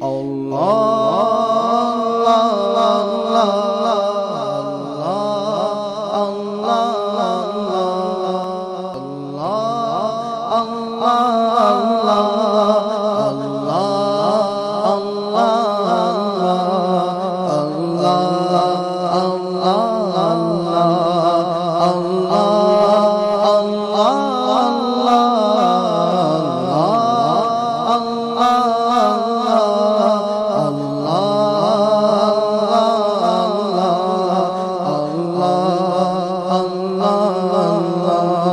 Allah Allah